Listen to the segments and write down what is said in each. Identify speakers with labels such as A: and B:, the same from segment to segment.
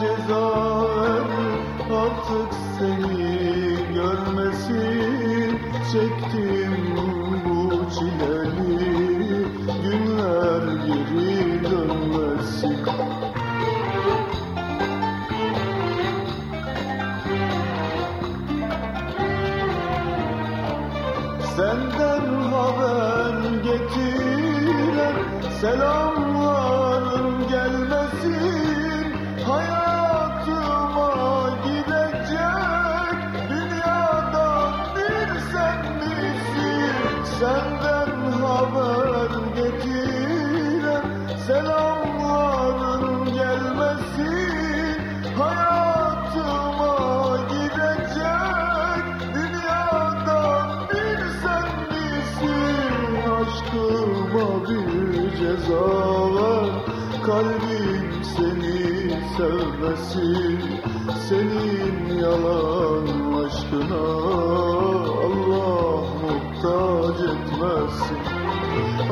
A: ceza ver. Artık seni görmesin. Çektim bu çileli günler geri dönmesin. Senden haber getiren selamların gelmesin. Hayatıma girecek dünyadan bir sen misin? Senden haber getiren selamların Aşkıma bir ceza ver Kalbim seni sevmesin. Senin yalan aşkına Allah muhtaç etmesin.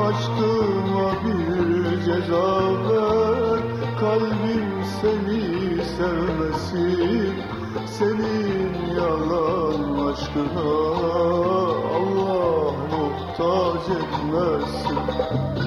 A: Aşkıma bir ceza ver. Kalbim seni sevmesin. Senin yalan aşkına muhtaç etmesin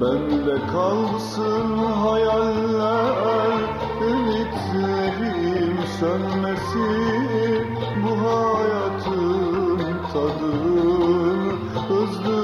A: Bende kalsın hayaller Ümitlerim sönmesin Bu hayatın tadını ızdırabın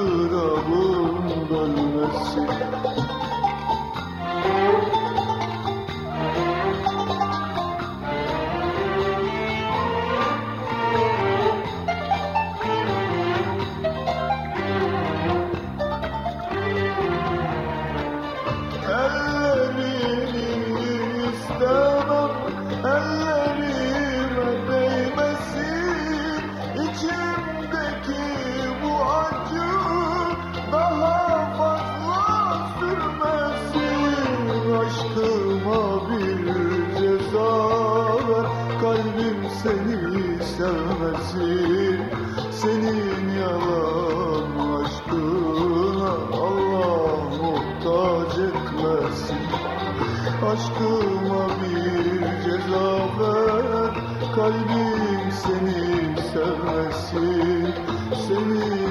A: Aşkıma bir ceza ver Kalbim seni sevmesin. Senin